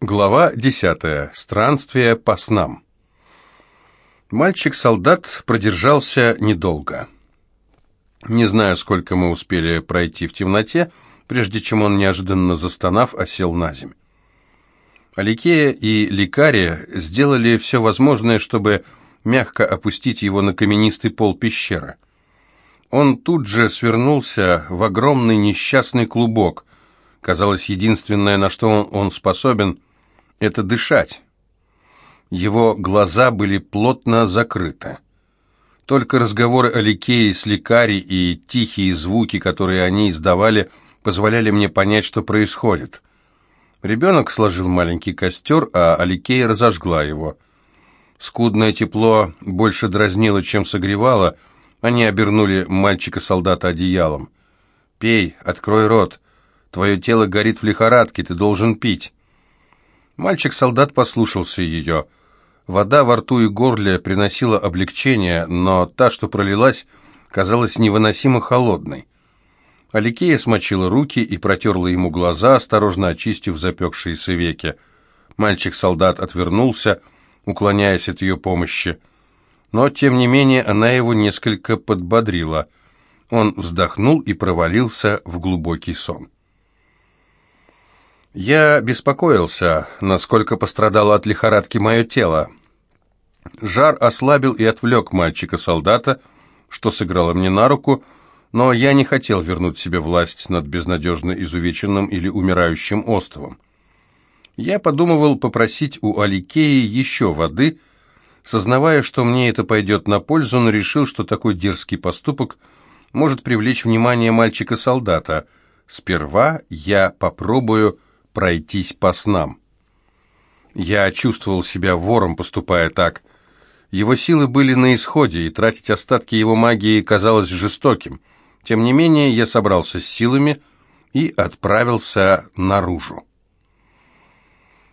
Глава 10. Странствие по снам. Мальчик-солдат продержался недолго. Не знаю, сколько мы успели пройти в темноте, прежде чем он, неожиданно застонав, осел на земь. Аликея и Ликария сделали все возможное, чтобы мягко опустить его на каменистый пол пещеры. Он тут же свернулся в огромный несчастный клубок. Казалось, единственное, на что он, он способен, это дышать. Его глаза были плотно закрыты. Только разговоры Аликеи с лекари и тихие звуки, которые они издавали, позволяли мне понять, что происходит. Ребенок сложил маленький костер, а Аликея разожгла его. Скудное тепло больше дразнило, чем согревало. Они обернули мальчика-солдата одеялом. «Пей, открой рот. Твое тело горит в лихорадке, ты должен пить». Мальчик-солдат послушался ее. Вода во рту и горле приносила облегчение, но та, что пролилась, казалась невыносимо холодной. Аликея смочила руки и протерла ему глаза, осторожно очистив запекшиеся веки. Мальчик-солдат отвернулся, уклоняясь от ее помощи. Но, тем не менее, она его несколько подбодрила. Он вздохнул и провалился в глубокий сон. Я беспокоился, насколько пострадало от лихорадки мое тело. Жар ослабил и отвлек мальчика-солдата, что сыграло мне на руку, но я не хотел вернуть себе власть над безнадежно изувеченным или умирающим островом. Я подумывал попросить у Аликеи еще воды, сознавая, что мне это пойдет на пользу, но решил, что такой дерзкий поступок может привлечь внимание мальчика-солдата. Сперва я попробую пройтись по снам. Я чувствовал себя вором, поступая так. Его силы были на исходе, и тратить остатки его магии казалось жестоким. Тем не менее, я собрался с силами и отправился наружу.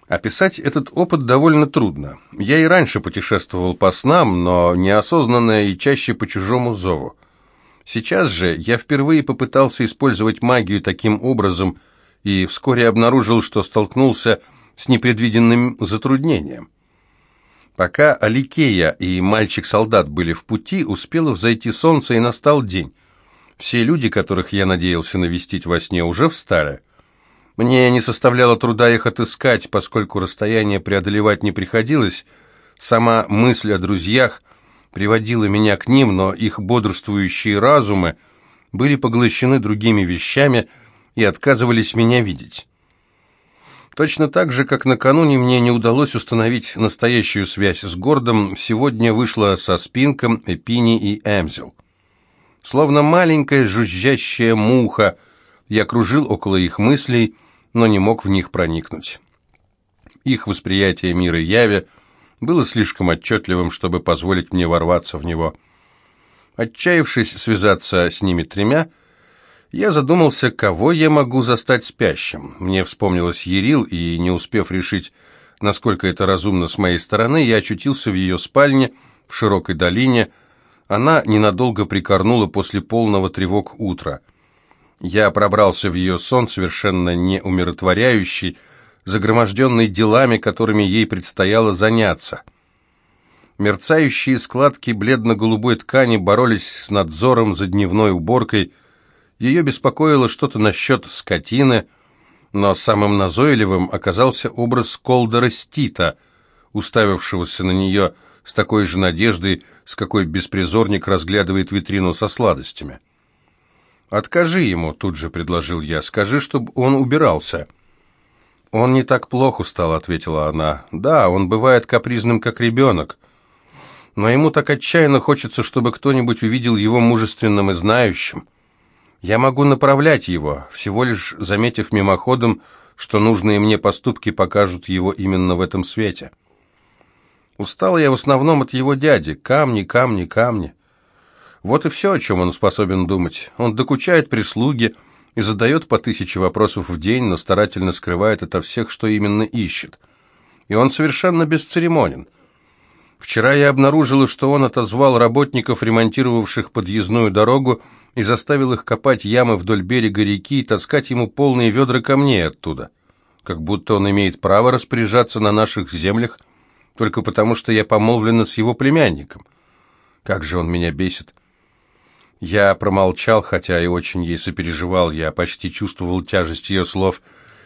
Описать этот опыт довольно трудно. Я и раньше путешествовал по снам, но неосознанно и чаще по чужому зову. Сейчас же я впервые попытался использовать магию таким образом, и вскоре обнаружил, что столкнулся с непредвиденным затруднением. Пока Аликея и мальчик-солдат были в пути, успело взойти солнце и настал день. Все люди, которых я надеялся навестить во сне, уже встали. Мне не составляло труда их отыскать, поскольку расстояние преодолевать не приходилось. Сама мысль о друзьях приводила меня к ним, но их бодрствующие разумы были поглощены другими вещами – и отказывались меня видеть. Точно так же, как накануне мне не удалось установить настоящую связь с Гордом, сегодня вышла со Спинком, Эпини и Эмзел. Словно маленькая жужжащая муха, я кружил около их мыслей, но не мог в них проникнуть. Их восприятие мира яви было слишком отчетливым, чтобы позволить мне ворваться в него. Отчаявшись связаться с ними тремя, я задумался, кого я могу застать спящим. Мне вспомнилось Ерил, и, не успев решить, насколько это разумно с моей стороны, я очутился в ее спальне, в широкой долине. Она ненадолго прикорнула после полного тревог утра. Я пробрался в ее сон, совершенно не умиротворяющий, загроможденный делами, которыми ей предстояло заняться. Мерцающие складки бледно-голубой ткани боролись с надзором за дневной уборкой, ее беспокоило что-то насчет скотины, но самым назойливым оказался образ Колдера Стита, уставившегося на нее с такой же надеждой, с какой беспризорник разглядывает витрину со сладостями. «Откажи ему», — тут же предложил я, — «скажи, чтобы он убирался». «Он не так плохо стал», — ответила она. «Да, он бывает капризным, как ребенок. Но ему так отчаянно хочется, чтобы кто-нибудь увидел его мужественным и знающим. Я могу направлять его, всего лишь заметив мимоходом, что нужные мне поступки покажут его именно в этом свете. Устал я в основном от его дяди. Камни, камни, камни. Вот и все, о чем он способен думать. Он докучает прислуге и задает по тысяче вопросов в день, но старательно скрывает ото всех, что именно ищет. И он совершенно бесцеремонен. Вчера я обнаружила, что он отозвал работников, ремонтировавших подъездную дорогу, и заставил их копать ямы вдоль берега реки и таскать ему полные ведра камней оттуда. как будто он имеет право распоряжаться на наших землях только потому, что я помолвлена с его племянником. Как же он меня бесит. Я промолчал, хотя и очень ей сопереживал. Я почти чувствовал тяжесть ее слов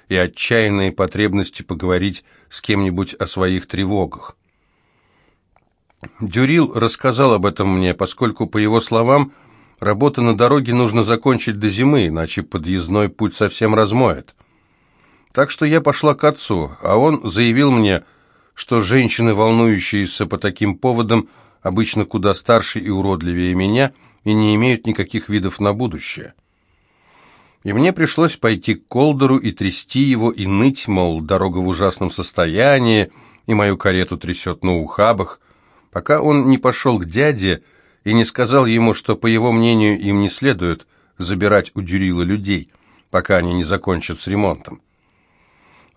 и отчаянные потребности поговорить с кем-нибудь о своих тревогах. Дюрил рассказал об этом мне, поскольку, по его словам, работа на дороге нужно закончить до зимы, иначе подъездной путь совсем размоет. Так что я пошла к отцу, а он заявил мне, что женщины, волнующиеся по таким поводам, обычно куда старше и уродливее меня, и не имеют никаких видов на будущее. И мне пришлось пойти к Колдору и трясти его, и ныть, мол, дорога в ужасном состоянии, и мою карету трясет на ухабах, пока он не пошел к дяде и не сказал ему, что, по его мнению, им не следует забирать у Дюрила людей, пока они не закончат с ремонтом.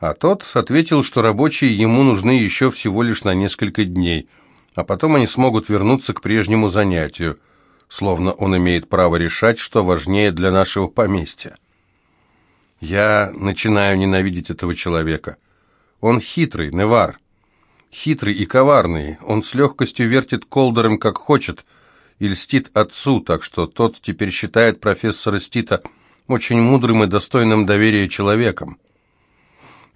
А тот ответил, что рабочие ему нужны еще всего лишь на несколько дней, а потом они смогут вернуться к прежнему занятию, словно он имеет право решать, что важнее для нашего поместья. Я начинаю ненавидеть этого человека. Он хитрый, Невар. Хитрый и коварный. Он с легкостью вертит колдером, как хочет, и льстит отцу, так что тот теперь считает профессора Стита очень мудрым и достойным доверия человеком.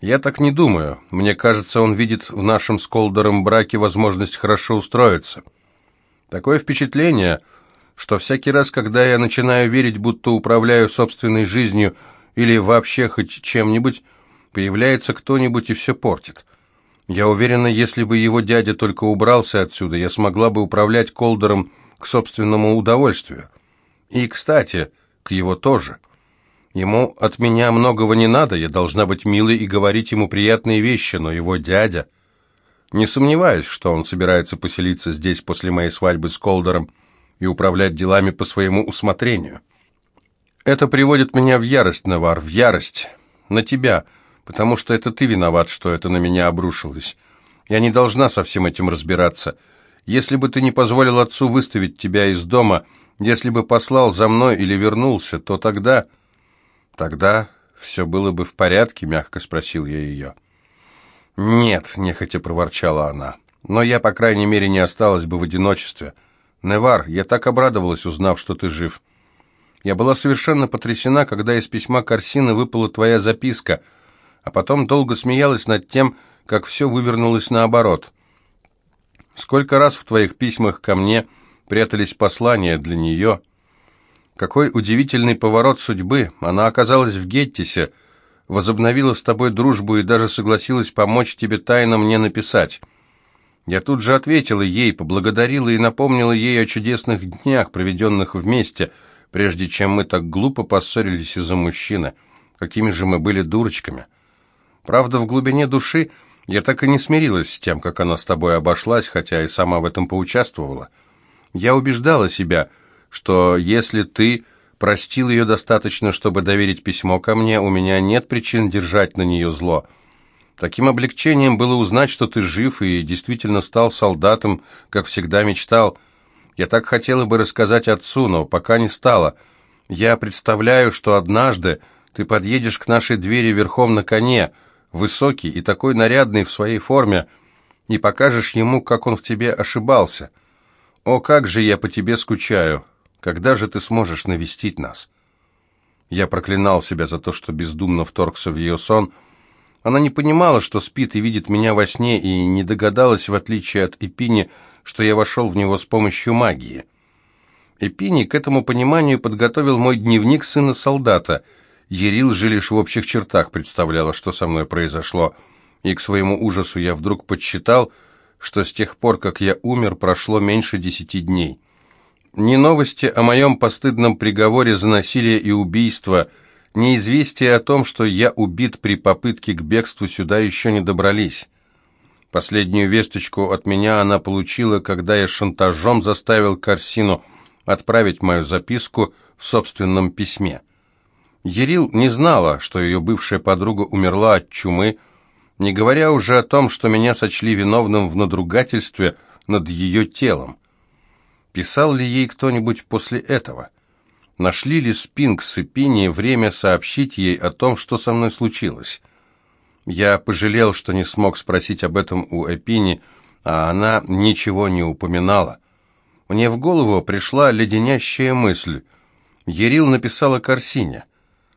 Я так не думаю. Мне кажется, он видит в нашем с Колдером браке возможность хорошо устроиться. Такое впечатление, что всякий раз, когда я начинаю верить, будто управляю собственной жизнью или вообще хоть чем-нибудь, появляется кто-нибудь и все портит. Я уверена, если бы его дядя только убрался отсюда, я смогла бы управлять Колдером к собственному удовольствию. И, кстати, к его тоже. Ему от меня многого не надо, я должна быть милой и говорить ему приятные вещи, но его дядя... Не сомневаюсь, что он собирается поселиться здесь после моей свадьбы с Колдером и управлять делами по своему усмотрению. Это приводит меня в ярость, Навар, в ярость. На тебя, потому что это ты виноват, что это на меня обрушилось. Я не должна со всем этим разбираться. Если бы ты не позволил отцу выставить тебя из дома, если бы послал за мной или вернулся, то тогда... «Тогда все было бы в порядке?» — мягко спросил я ее. «Нет», — нехотя проворчала она, — «но я, по крайней мере, не осталась бы в одиночестве. Невар, я так обрадовалась, узнав, что ты жив. Я была совершенно потрясена, когда из письма Корсины выпала твоя записка, а потом долго смеялась над тем, как все вывернулось наоборот. Сколько раз в твоих письмах ко мне прятались послания для нее...» Какой удивительный поворот судьбы. Она оказалась в Геттисе, возобновила с тобой дружбу и даже согласилась помочь тебе тайно мне написать. Я тут же ответила ей, поблагодарила и напомнила ей о чудесных днях, проведенных вместе, прежде чем мы так глупо поссорились из-за мужчины. Какими же мы были дурочками. Правда, в глубине души я так и не смирилась с тем, как она с тобой обошлась, хотя и сама в этом поучаствовала. Я убеждала себя – что если ты простил ее достаточно, чтобы доверить письмо ко мне, у меня нет причин держать на нее зло. Таким облегчением было узнать, что ты жив и действительно стал солдатом, как всегда мечтал. Я так хотела бы рассказать отцу, но пока не стала. Я представляю, что однажды ты подъедешь к нашей двери верхом на коне, высокий и такой нарядный в своей форме, и покажешь ему, как он в тебе ошибался. О, как же я по тебе скучаю! Когда же ты сможешь навестить нас?» Я проклинал себя за то, что бездумно вторгся в ее сон. Она не понимала, что спит и видит меня во сне, и не догадалась, в отличие от Эпини, что я вошел в него с помощью магии. Эпини к этому пониманию подготовил мой дневник сына солдата. Ерил же лишь в общих чертах представляла, что со мной произошло, и к своему ужасу я вдруг подсчитал, что с тех пор, как я умер, прошло меньше десяти дней. Ни новости о моем постыдном приговоре за насилие и убийство, ни известие о том, что я убит при попытке к бегству, сюда еще не добрались. Последнюю весточку от меня она получила, когда я шантажом заставил Корсину отправить мою записку в собственном письме. Ерил не знала, что ее бывшая подруга умерла от чумы, не говоря уже о том, что меня сочли виновным в надругательстве над ее телом. Писал ли ей кто-нибудь после этого? Нашли ли Спинкс и Пинни время сообщить ей о том, что со мной случилось? Я пожалел, что не смог спросить об этом у Эпини, а она ничего не упоминала. Мне в голову пришла леденящая мысль. Ерил написала Корсине.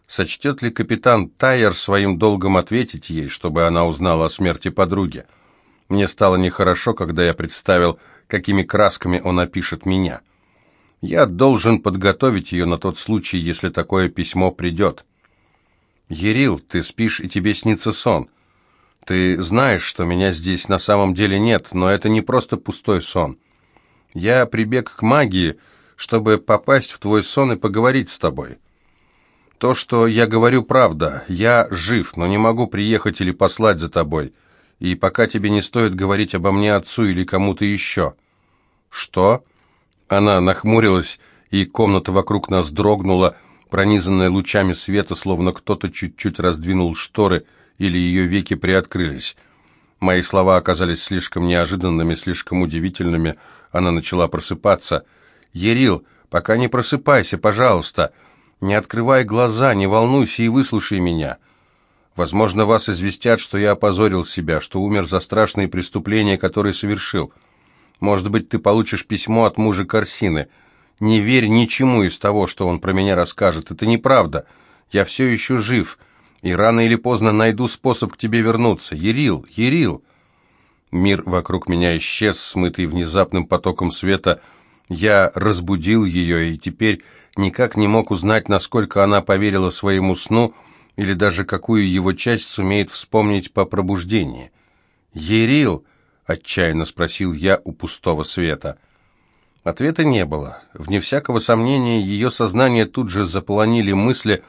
Сочтет ли капитан Тайер своим долгом ответить ей, чтобы она узнала о смерти подруги? Мне стало нехорошо, когда я представил, какими красками он опишет меня. Я должен подготовить ее на тот случай, если такое письмо придет. «Ерил, ты спишь, и тебе снится сон. Ты знаешь, что меня здесь на самом деле нет, но это не просто пустой сон. Я прибег к магии, чтобы попасть в твой сон и поговорить с тобой. То, что я говорю, правда. Я жив, но не могу приехать или послать за тобой. И пока тебе не стоит говорить обо мне отцу или кому-то еще». «Что?» Она нахмурилась, и комната вокруг нас дрогнула, пронизанная лучами света, словно кто-то чуть-чуть раздвинул шторы или ее веки приоткрылись. Мои слова оказались слишком неожиданными, слишком удивительными. Она начала просыпаться. «Ерил, пока не просыпайся, пожалуйста. Не открывай глаза, не волнуйся и выслушай меня. Возможно, вас известят, что я опозорил себя, что умер за страшные преступления, которые совершил. Может быть, ты получишь письмо от мужа Корсины». Не верь ничему из того, что он про меня расскажет. Это неправда. Я все еще жив, и рано или поздно найду способ к тебе вернуться. Ерил, Ерил!» Мир вокруг меня исчез, смытый внезапным потоком света. Я разбудил ее, и теперь никак не мог узнать, насколько она поверила своему сну, или даже какую его часть сумеет вспомнить по пробуждении. «Ерил!» — отчаянно спросил я у пустого света — Ответа не было. Вне всякого сомнения, ее сознание тут же заполонили мысли,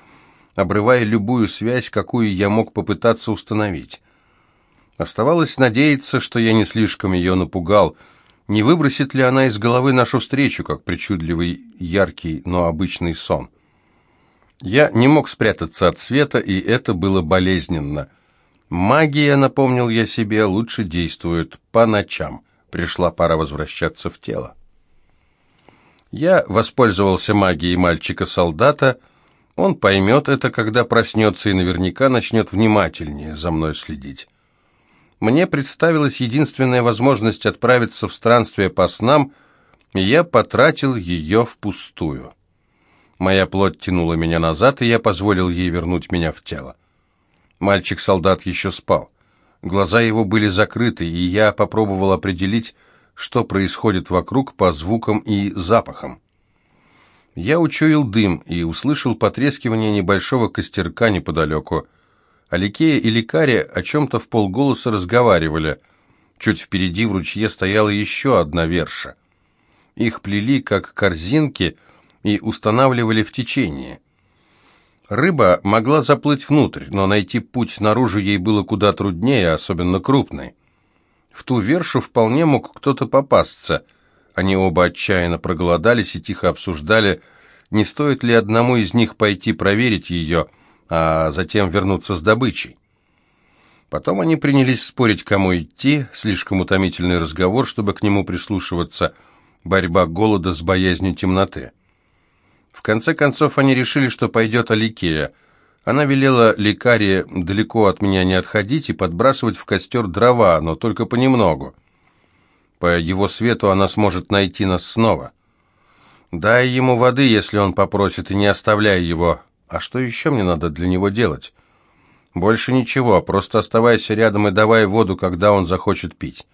обрывая любую связь, какую я мог попытаться установить. Оставалось надеяться, что я не слишком ее напугал. Не выбросит ли она из головы нашу встречу, как причудливый, яркий, но обычный сон? Я не мог спрятаться от света, и это было болезненно. Магия, напомнил я себе, лучше действует по ночам. Пришла пора возвращаться в тело. Я воспользовался магией мальчика-солдата. Он поймет это, когда проснется, и наверняка начнет внимательнее за мной следить. Мне представилась единственная возможность отправиться в странствие по снам, и я потратил ее впустую. Моя плоть тянула меня назад, и я позволил ей вернуть меня в тело. Мальчик-солдат еще спал. Глаза его были закрыты, и я попробовал определить, что происходит вокруг по звукам и запахам. Я учуял дым и услышал потрескивание небольшого костерка неподалеку. Аликея и Лекария о чем-то в полголоса разговаривали. Чуть впереди в ручье стояла еще одна верша. Их плели, как корзинки, и устанавливали в течение. Рыба могла заплыть внутрь, но найти путь наружу ей было куда труднее, особенно крупной. В ту вершу вполне мог кто-то попасться. Они оба отчаянно проголодались и тихо обсуждали, не стоит ли одному из них пойти проверить ее, а затем вернуться с добычей. Потом они принялись спорить, кому идти, слишком утомительный разговор, чтобы к нему прислушиваться, борьба голода с боязнью темноты. В конце концов они решили, что пойдет Аликея – она велела лекаре далеко от меня не отходить и подбрасывать в костер дрова, но только понемногу. По его свету она сможет найти нас снова. Дай ему воды, если он попросит, и не оставляй его. А что еще мне надо для него делать? Больше ничего, просто оставайся рядом и давай воду, когда он захочет пить.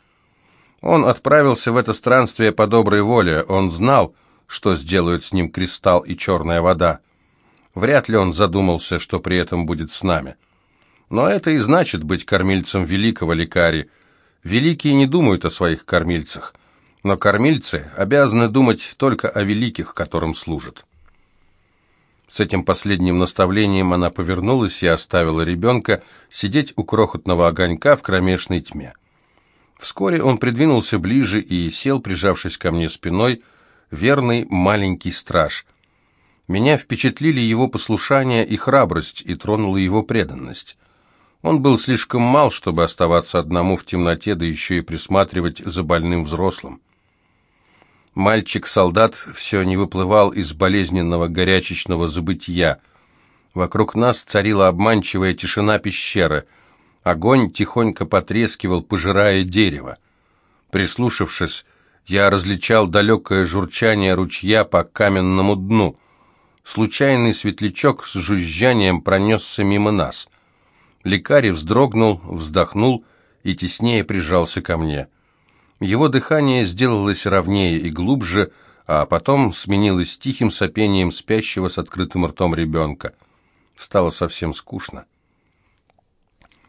Он отправился в это странствие по доброй воле. Он знал, что сделают с ним кристалл и черная вода. Вряд ли он задумался, что при этом будет с нами. Но это и значит быть кормильцем великого лекари. Великие не думают о своих кормильцах, но кормильцы обязаны думать только о великих, которым служат. С этим последним наставлением она повернулась и оставила ребенка сидеть у крохотного огонька в кромешной тьме. Вскоре он придвинулся ближе и сел, прижавшись ко мне спиной, верный маленький страж, меня впечатлили его послушание и храбрость, и тронула его преданность. Он был слишком мал, чтобы оставаться одному в темноте, да еще и присматривать за больным взрослым. Мальчик-солдат все не выплывал из болезненного горячечного забытия. Вокруг нас царила обманчивая тишина пещеры. Огонь тихонько потрескивал, пожирая дерево. Прислушавшись, я различал далекое журчание ручья по каменному дну. Случайный светлячок с жужжанием пронесся мимо нас. Лекарь вздрогнул, вздохнул и теснее прижался ко мне. Его дыхание сделалось ровнее и глубже, а потом сменилось тихим сопением спящего с открытым ртом ребенка. Стало совсем скучно.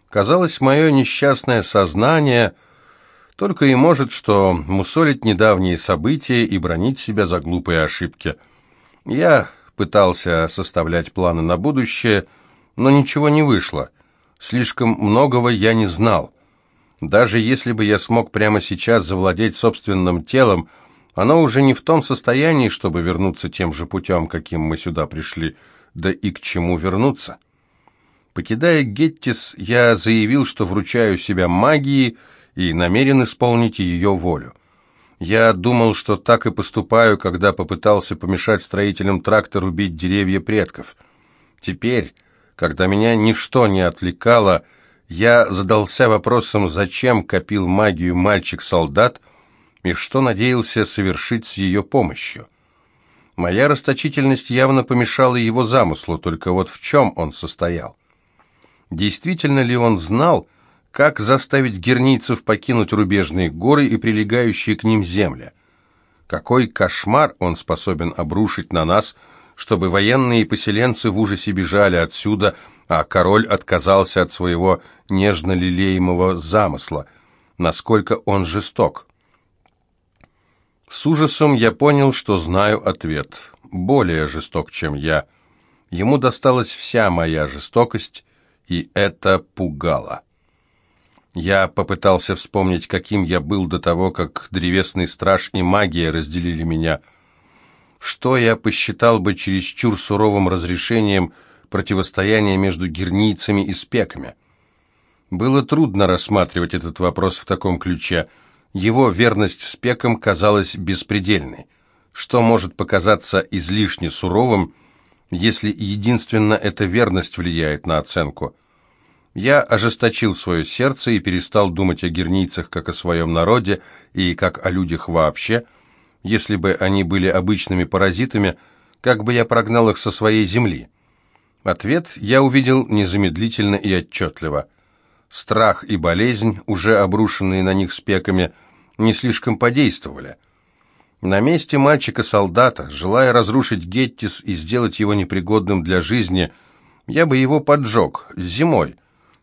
Казалось, мое несчастное сознание только и может что мусолить недавние события и бронить себя за глупые ошибки. Я пытался составлять планы на будущее, но ничего не вышло. Слишком многого я не знал. Даже если бы я смог прямо сейчас завладеть собственным телом, оно уже не в том состоянии, чтобы вернуться тем же путем, каким мы сюда пришли, да и к чему вернуться. Покидая Геттис, я заявил, что вручаю себя магии и намерен исполнить ее волю. Я думал, что так и поступаю, когда попытался помешать строителям тракта рубить деревья предков. Теперь, когда меня ничто не отвлекало, я задался вопросом, зачем копил магию мальчик-солдат и что надеялся совершить с ее помощью. Моя расточительность явно помешала его замыслу, только вот в чем он состоял. Действительно ли он знал, как заставить гернийцев покинуть рубежные горы и прилегающие к ним земли? Какой кошмар он способен обрушить на нас, чтобы военные поселенцы в ужасе бежали отсюда, а король отказался от своего нежно лелеемого замысла? Насколько он жесток? С ужасом я понял, что знаю ответ. Более жесток, чем я. Ему досталась вся моя жестокость, и это пугало. Я попытался вспомнить, каким я был до того, как древесный страж и магия разделили меня. Что я посчитал бы чересчур суровым разрешением противостояния между гернийцами и спеками? Было трудно рассматривать этот вопрос в таком ключе. Его верность спекам казалась беспредельной. Что может показаться излишне суровым, если единственно эта верность влияет на оценку? Я ожесточил свое сердце и перестал думать о герницах как о своем народе и как о людях вообще. Если бы они были обычными паразитами, как бы я прогнал их со своей земли? Ответ я увидел незамедлительно и отчетливо. Страх и болезнь, уже обрушенные на них спеками, не слишком подействовали. На месте мальчика-солдата, желая разрушить Геттис и сделать его непригодным для жизни, я бы его поджег зимой,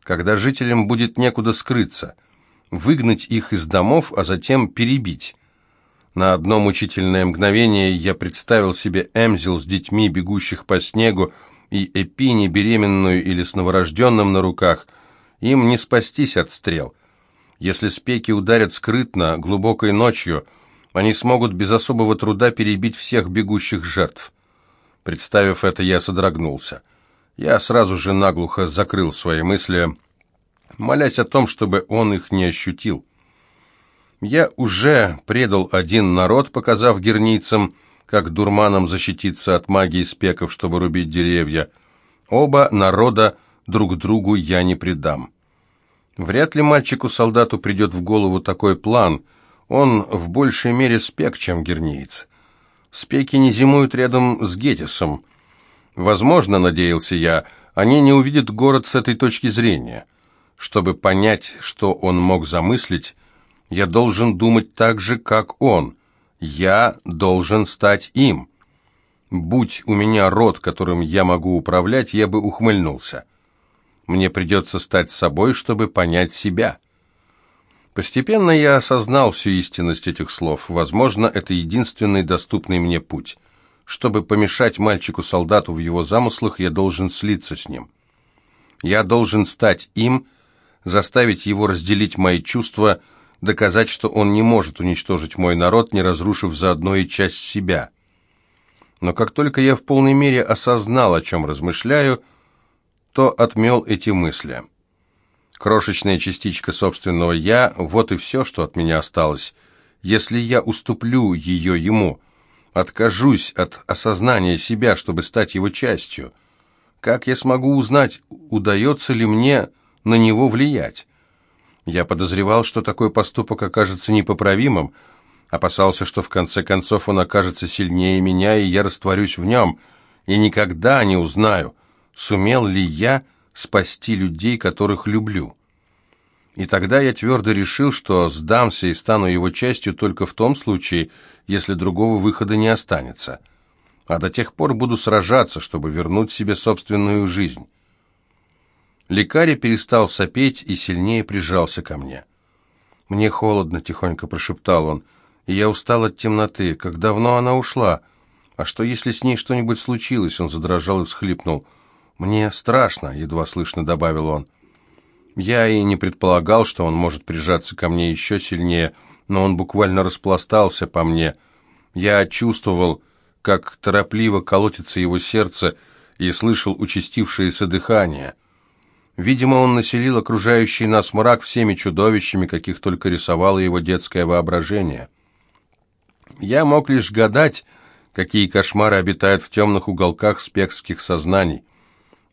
когда жителям будет некуда скрыться, выгнать их из домов, а затем перебить. На одно мучительное мгновение я представил себе Эмзил с детьми, бегущих по снегу, и Эпини, беременную или с новорожденным на руках. Им не спастись от стрел. Если спеки ударят скрытно, глубокой ночью, они смогут без особого труда перебить всех бегущих жертв. Представив это, я содрогнулся. Я сразу же наглухо закрыл свои мысли, молясь о том, чтобы он их не ощутил. Я уже предал один народ, показав герницам, как дурманом защититься от магии спеков, чтобы рубить деревья. Оба народа друг другу я не предам. Вряд ли мальчику-солдату придет в голову такой план. Он в большей мере спек, чем герниец. Спеки не зимуют рядом с Гетисом. Возможно, надеялся я, они не увидят город с этой точки зрения. Чтобы понять, что он мог замыслить, я должен думать так же, как он. Я должен стать им. Будь у меня род, которым я могу управлять, я бы ухмыльнулся. Мне придется стать собой, чтобы понять себя. Постепенно я осознал всю истинность этих слов. Возможно, это единственный доступный мне путь. Чтобы помешать мальчику-солдату в его замыслах, я должен слиться с ним. Я должен стать им, заставить его разделить мои чувства, доказать, что он не может уничтожить мой народ, не разрушив заодно и часть себя. Но как только я в полной мере осознал, о чем размышляю, то отмел эти мысли. Крошечная частичка собственного «я» — вот и все, что от меня осталось. Если я уступлю ее ему — откажусь от осознания себя, чтобы стать его частью? Как я смогу узнать, удается ли мне на него влиять. Я подозревал, что такой поступок окажется непоправимым, опасался, что в конце концов он окажется сильнее меня, и я растворюсь в нем, и никогда не узнаю, сумел ли я спасти людей, которых люблю. И тогда я твердо решил, что сдамся и стану его частью только в том случае, если другого выхода не останется. А до тех пор буду сражаться, чтобы вернуть себе собственную жизнь. Лекарь перестал сопеть и сильнее прижался ко мне. «Мне холодно», — тихонько прошептал он, — «и я устал от темноты. Как давно она ушла? А что, если с ней что-нибудь случилось?» Он задрожал и всхлипнул. «Мне страшно», — едва слышно добавил он. Я и не предполагал, что он может прижаться ко мне еще сильнее, но он буквально распластался по мне. Я чувствовал, как торопливо колотится его сердце, и слышал участившееся дыхание. Видимо, он населил окружающий нас мрак всеми чудовищами, каких только рисовало его детское воображение. Я мог лишь гадать, какие кошмары обитают в темных уголках спекских сознаний.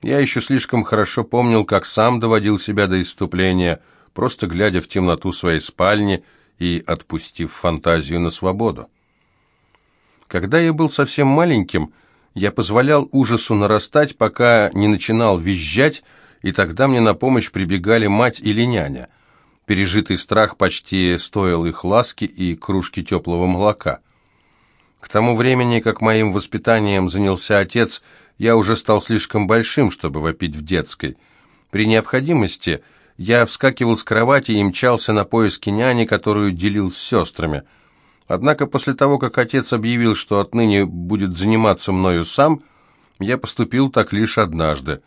Я еще слишком хорошо помнил, как сам доводил себя до иступления, просто глядя в темноту своей спальни и отпустив фантазию на свободу. Когда я был совсем маленьким, я позволял ужасу нарастать, пока не начинал визжать, и тогда мне на помощь прибегали мать или няня. Пережитый страх почти стоил их ласки и кружки теплого молока. К тому времени, как моим воспитанием занялся отец, я уже стал слишком большим, чтобы вопить в детской. При необходимости я вскакивал с кровати и мчался на поиски няни, которую делил с сестрами. Однако после того, как отец объявил, что отныне будет заниматься мною сам, я поступил так лишь однажды.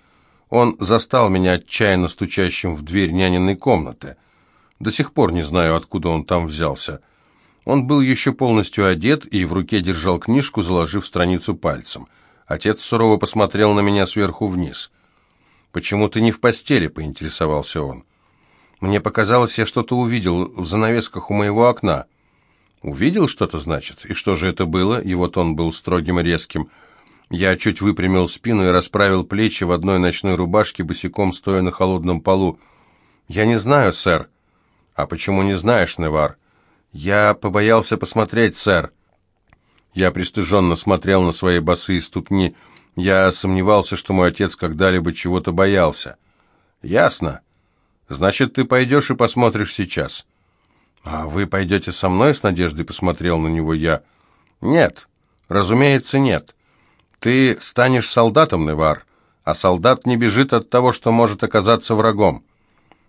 Он застал меня отчаянно стучащим в дверь няниной комнаты. До сих пор не знаю, откуда он там взялся. Он был еще полностью одет и в руке держал книжку, заложив страницу пальцем – Отец сурово посмотрел на меня сверху вниз. «Почему ты не в постели?» — поинтересовался он. «Мне показалось, я что-то увидел в занавесках у моего окна». «Увидел что-то, значит? И что же это было?» Его тон был строгим и резким. Я чуть выпрямил спину и расправил плечи в одной ночной рубашке, босиком стоя на холодном полу. «Я не знаю, сэр». «А почему не знаешь, Невар?» «Я побоялся посмотреть, сэр». Я пристыженно смотрел на свои босые ступни. Я сомневался, что мой отец когда-либо чего-то боялся. «Ясно. Значит, ты пойдешь и посмотришь сейчас». «А вы пойдете со мной?» — с надеждой посмотрел на него я. «Нет. Разумеется, нет. Ты станешь солдатом, Невар, а солдат не бежит от того, что может оказаться врагом.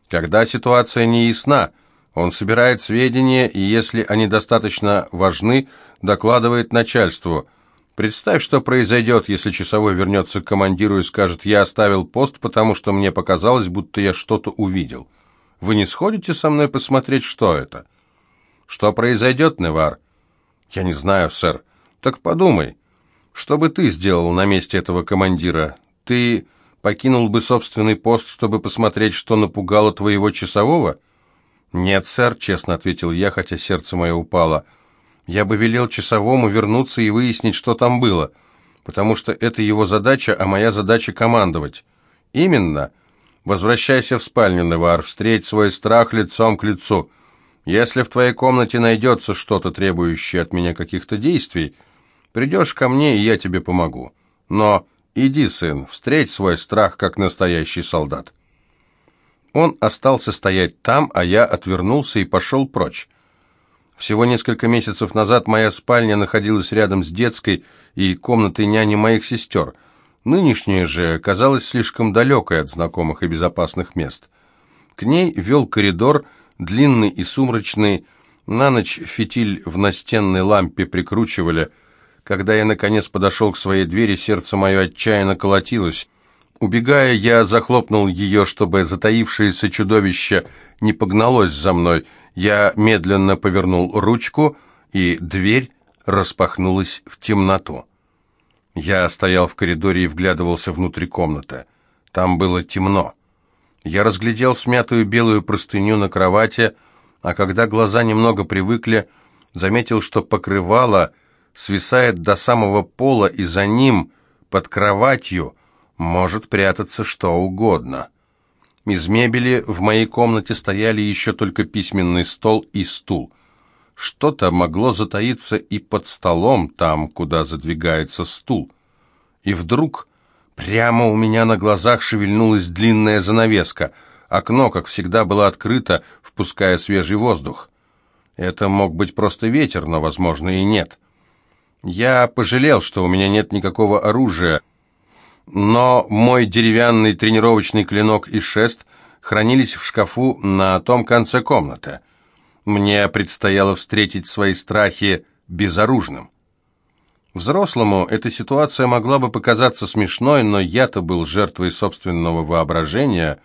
Когда ситуация не ясна, он собирает сведения, и если они достаточно важны, докладывает начальству. Представь, что произойдет, если часовой вернется к командиру и скажет, «Я оставил пост, потому что мне показалось, будто я что-то увидел». Вы не сходите со мной посмотреть, что это? Что произойдет, Невар? Я не знаю, сэр. Так подумай. Что бы ты сделал на месте этого командира? Ты покинул бы собственный пост, чтобы посмотреть, что напугало твоего часового?» «Нет, сэр», — честно ответил я, хотя сердце мое упало. «Я бы велел часовому вернуться и выяснить, что там было, потому что это его задача, а моя задача — командовать». «Именно. Возвращайся в спальню, Невар, встреть свой страх лицом к лицу. Если в твоей комнате найдется что-то, требующее от меня каких-то действий, придешь ко мне, и я тебе помогу. Но иди, сын, встреть свой страх, как настоящий солдат». Он остался стоять там, а я отвернулся и пошел прочь. Всего несколько месяцев назад моя спальня находилась рядом с детской и комнатой няни моих сестер. Нынешняя же казалась слишком далекой от знакомых и безопасных мест. К ней вел коридор, длинный и сумрачный, на ночь фитиль в настенной лампе прикручивали. Когда я, наконец, подошел к своей двери, сердце мое отчаянно колотилось. Убегая, я захлопнул ее, чтобы затаившееся чудовище не погналось за мной. Я медленно повернул ручку, и дверь распахнулась в темноту. Я стоял в коридоре и вглядывался внутрь комнаты. Там было темно. Я разглядел смятую белую простыню на кровати, а когда глаза немного привыкли, заметил, что покрывало свисает до самого пола, и за ним, под кроватью, может прятаться что угодно. Из мебели в моей комнате стояли еще только письменный стол и стул. Что-то могло затаиться и под столом, там, куда задвигается стул. И вдруг прямо у меня на глазах шевельнулась длинная занавеска. Окно, как всегда, было открыто, впуская свежий воздух. Это мог быть просто ветер, но, возможно, и нет. Я пожалел, что у меня нет никакого оружия, но мой деревянный тренировочный клинок и шест хранились в шкафу на том конце комнаты. Мне предстояло встретить свои страхи безоружным. Взрослому эта ситуация могла бы показаться смешной, но я-то был жертвой собственного воображения.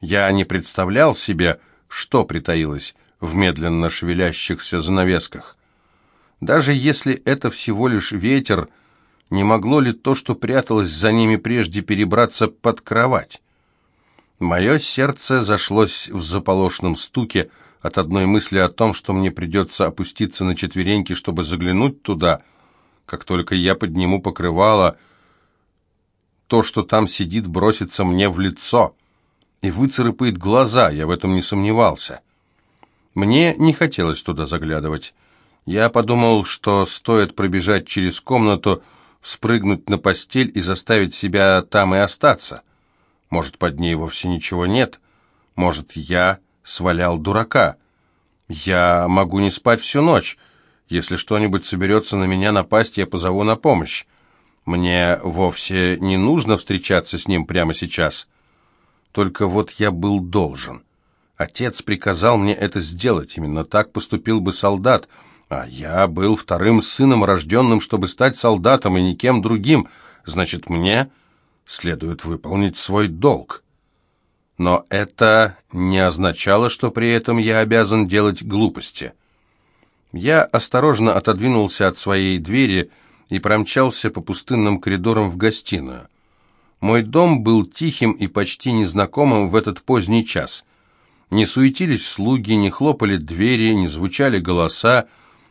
Я не представлял себе, что притаилось в медленно шевелящихся занавесках. Даже если это всего лишь ветер, не могло ли то, что пряталось за ними прежде, перебраться под кровать? Мое сердце зашлось в заполошном стуке от одной мысли о том, что мне придется опуститься на четвереньки, чтобы заглянуть туда. Как только я подниму покрывало, то, что там сидит, бросится мне в лицо и выцарапает глаза, я в этом не сомневался. Мне не хотелось туда заглядывать. Я подумал, что стоит пробежать через комнату, спрыгнуть на постель и заставить себя там и остаться. Может, под ней вовсе ничего нет. Может, я свалял дурака. Я могу не спать всю ночь. Если что-нибудь соберется на меня напасть, я позову на помощь. Мне вовсе не нужно встречаться с ним прямо сейчас. Только вот я был должен. Отец приказал мне это сделать. Именно так поступил бы солдат — а я был вторым сыном, рожденным, чтобы стать солдатом и никем другим. Значит, мне следует выполнить свой долг. Но это не означало, что при этом я обязан делать глупости. Я осторожно отодвинулся от своей двери и промчался по пустынным коридорам в гостиную. Мой дом был тихим и почти незнакомым в этот поздний час. Не суетились слуги, не хлопали двери, не звучали голоса,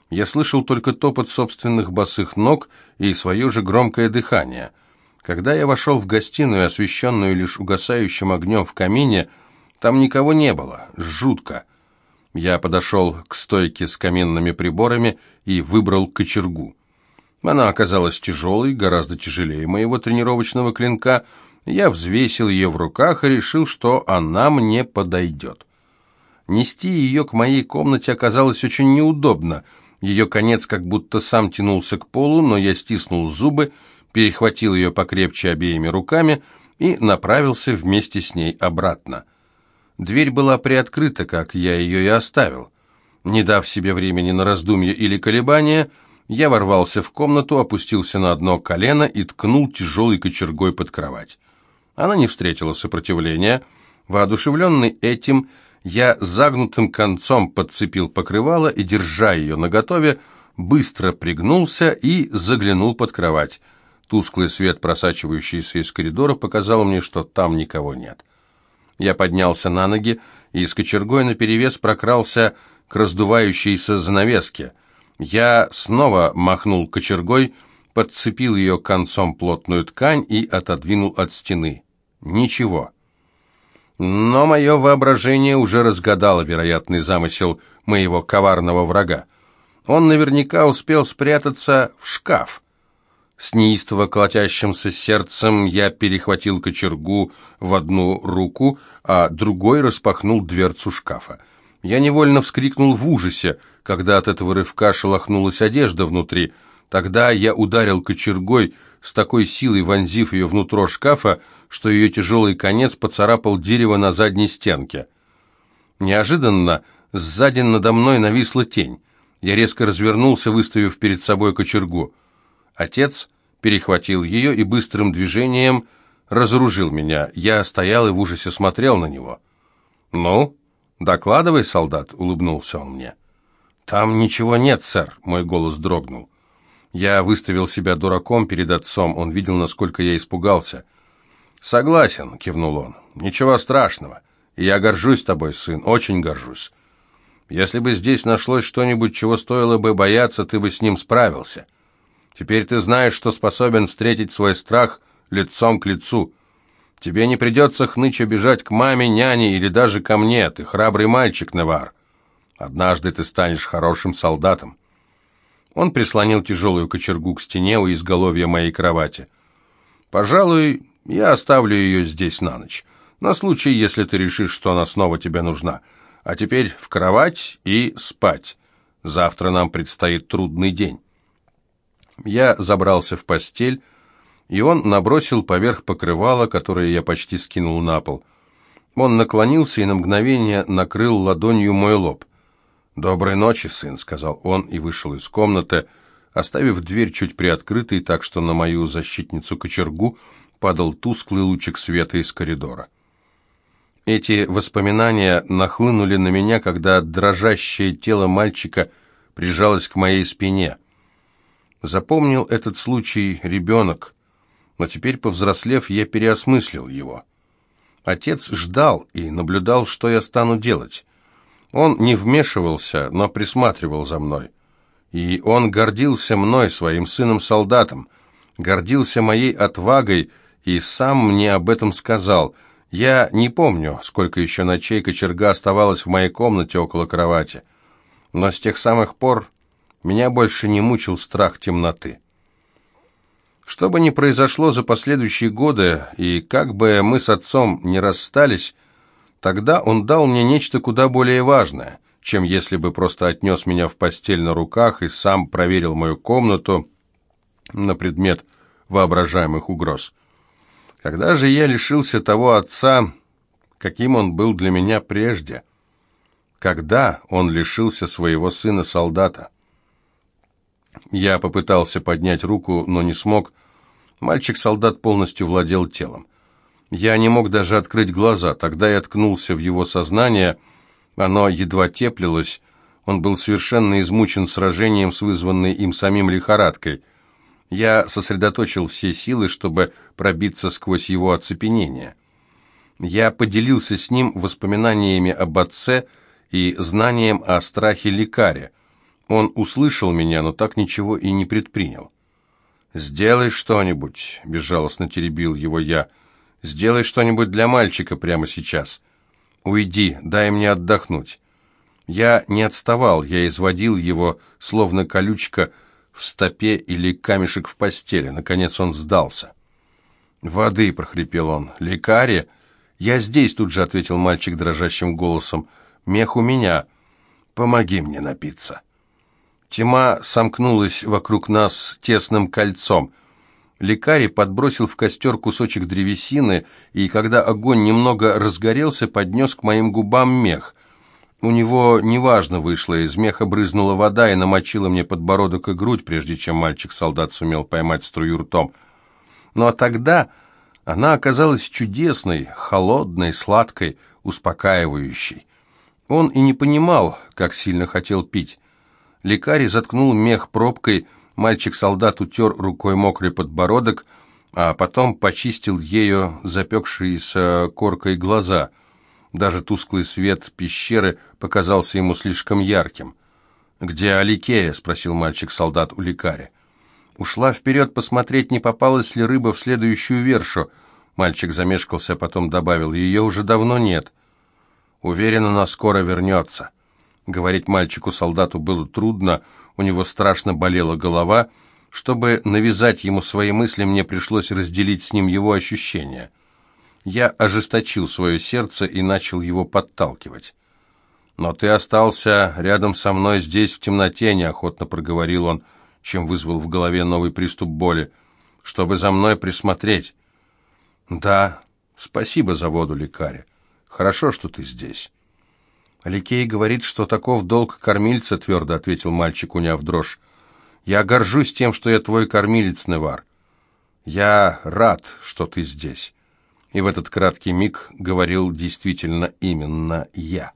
я слышал только топот собственных босых ног и свое же громкое дыхание. Когда я вошел в гостиную, освещенную лишь угасающим огнем в камине, там никого не было, жутко. Я подошел к стойке с каминными приборами и выбрал кочергу. Она оказалась тяжелой, гораздо тяжелее моего тренировочного клинка. Я взвесил ее в руках и решил, что она мне подойдет. Нести ее к моей комнате оказалось очень неудобно — ее конец как будто сам тянулся к полу, но я стиснул зубы, перехватил ее покрепче обеими руками и направился вместе с ней обратно. Дверь была приоткрыта, как я ее и оставил. Не дав себе времени на раздумье или колебания, я ворвался в комнату, опустился на одно колено и ткнул тяжелой кочергой под кровать. Она не встретила сопротивления. Воодушевленный этим, я загнутым концом подцепил покрывало и, держа ее наготове, быстро пригнулся и заглянул под кровать. Тусклый свет, просачивающийся из коридора, показал мне, что там никого нет. Я поднялся на ноги и с кочергой наперевес прокрался к раздувающейся занавеске. Я снова махнул кочергой, подцепил ее концом плотную ткань и отодвинул от стены. Ничего. Но мое воображение уже разгадало вероятный замысел моего коварного врага. Он наверняка успел спрятаться в шкаф. С неистово колотящимся сердцем я перехватил кочергу в одну руку, а другой распахнул дверцу шкафа. Я невольно вскрикнул в ужасе, когда от этого рывка шелохнулась одежда внутри. Тогда я ударил кочергой, с такой силой вонзив ее внутрь шкафа, что ее тяжелый конец поцарапал дерево на задней стенке. Неожиданно сзади надо мной нависла тень. Я резко развернулся, выставив перед собой кочергу. Отец перехватил ее и быстрым движением разоружил меня. Я стоял и в ужасе смотрел на него. «Ну, докладывай, солдат», — улыбнулся он мне. «Там ничего нет, сэр», — мой голос дрогнул. Я выставил себя дураком перед отцом, он видел, насколько я испугался. «Согласен», — кивнул он. «Ничего страшного. Я горжусь тобой, сын, очень горжусь. Если бы здесь нашлось что-нибудь, чего стоило бы бояться, ты бы с ним справился. Теперь ты знаешь, что способен встретить свой страх лицом к лицу. Тебе не придется хныча бежать к маме, няне или даже ко мне. Ты храбрый мальчик, Невар. Однажды ты станешь хорошим солдатом». Он прислонил тяжелую кочергу к стене у изголовья моей кровати. «Пожалуй, я оставлю ее здесь на ночь, на случай, если ты решишь, что она снова тебе нужна. А теперь в кровать и спать. Завтра нам предстоит трудный день». Я забрался в постель, и он набросил поверх покрывала, которое я почти скинул на пол. Он наклонился и на мгновение накрыл ладонью мой лоб. «Доброй ночи, сын», — сказал он и вышел из комнаты, оставив дверь чуть приоткрытой, так что на мою защитницу-кочергу падал тусклый лучик света из коридора. Эти воспоминания нахлынули на меня, когда дрожащее тело мальчика прижалось к моей спине. Запомнил этот случай ребенок, но теперь, повзрослев, я переосмыслил его. Отец ждал и наблюдал, что я стану делать. Он не вмешивался, но присматривал за мной. И он гордился мной, своим сыном-солдатом, гордился моей отвагой и сам мне об этом сказал. Я не помню, сколько еще ночей кочерга оставалась в моей комнате около кровати, но с тех самых пор меня больше не мучил страх темноты. Что бы ни произошло за последующие годы, и как бы мы с отцом не расстались, тогда он дал мне нечто куда более важное, чем если бы просто отнес меня в постель на руках и сам проверил мою комнату на предмет воображаемых угроз. Когда же я лишился того отца, каким он был для меня прежде? Когда он лишился своего сына-солдата? Я попытался поднять руку, но не смог. Мальчик-солдат полностью владел телом. Я не мог даже открыть глаза. Тогда я ткнулся в его сознание. Оно едва теплилось. Он был совершенно измучен сражением с вызванной им самим лихорадкой. Я сосредоточил все силы, чтобы пробиться сквозь его оцепенение. Я поделился с ним воспоминаниями об отце и знанием о страхе лекаря. Он услышал меня, но так ничего и не предпринял. «Сделай что-нибудь», — безжалостно теребил его я. «Сделай что-нибудь для мальчика прямо сейчас. Уйди, дай мне отдохнуть». Я не отставал, я изводил его, словно колючка в стопе или камешек в постели. Наконец он сдался. «Воды!» — прохрипел он. «Лекаре?» «Я здесь!» — тут же ответил мальчик дрожащим голосом. «Мех у меня. Помоги мне напиться». Тьма сомкнулась вокруг нас тесным кольцом. Лекарий подбросил в костер кусочек древесины, и когда огонь немного разгорелся, поднес к моим губам мех. У него неважно вышло, из меха брызнула вода и намочила мне подбородок и грудь, прежде чем мальчик-солдат сумел поймать струю ртом. Ну а тогда она оказалась чудесной, холодной, сладкой, успокаивающей. Он и не понимал, как сильно хотел пить. Лекарь заткнул мех пробкой, мальчик-солдат утер рукой мокрый подбородок, а потом почистил ею запекшиеся коркой глаза. Даже тусклый свет пещеры показался ему слишком ярким. «Где Аликея?» — спросил мальчик-солдат у лекаря. «Ушла вперед посмотреть, не попалась ли рыба в следующую вершу». Мальчик замешкался, а потом добавил, «Ее уже давно нет». «Уверен, она скоро вернется». Говорить мальчику-солдату было трудно, у него страшно болела голова. Чтобы навязать ему свои мысли, мне пришлось разделить с ним его ощущения. Я ожесточил свое сердце и начал его подталкивать. «Но ты остался рядом со мной здесь, в темноте», — неохотно проговорил он, чем вызвал в голове новый приступ боли, «чтобы за мной присмотреть». «Да, спасибо за воду, лекаря. Хорошо, что ты здесь». «Аликей говорит, что таков долг кормильца», — твердо ответил мальчик, уняв дрожь. «Я горжусь тем, что я твой кормилец, Невар. Я рад, что ты здесь». И в этот краткий миг говорил действительно именно я.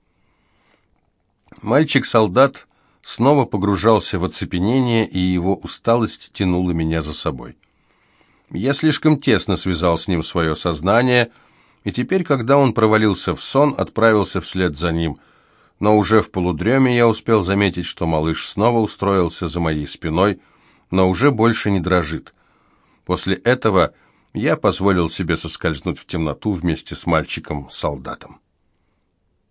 Мальчик-солдат снова погружался в оцепенение, и его усталость тянула меня за собой. Я слишком тесно связал с ним свое сознание, и теперь, когда он провалился в сон, отправился вслед за ним — но уже в полудреме я успел заметить, что малыш снова устроился за моей спиной, но уже больше не дрожит. После этого Я позволил себе соскользнуть в темноту вместе с мальчиком-солдатом.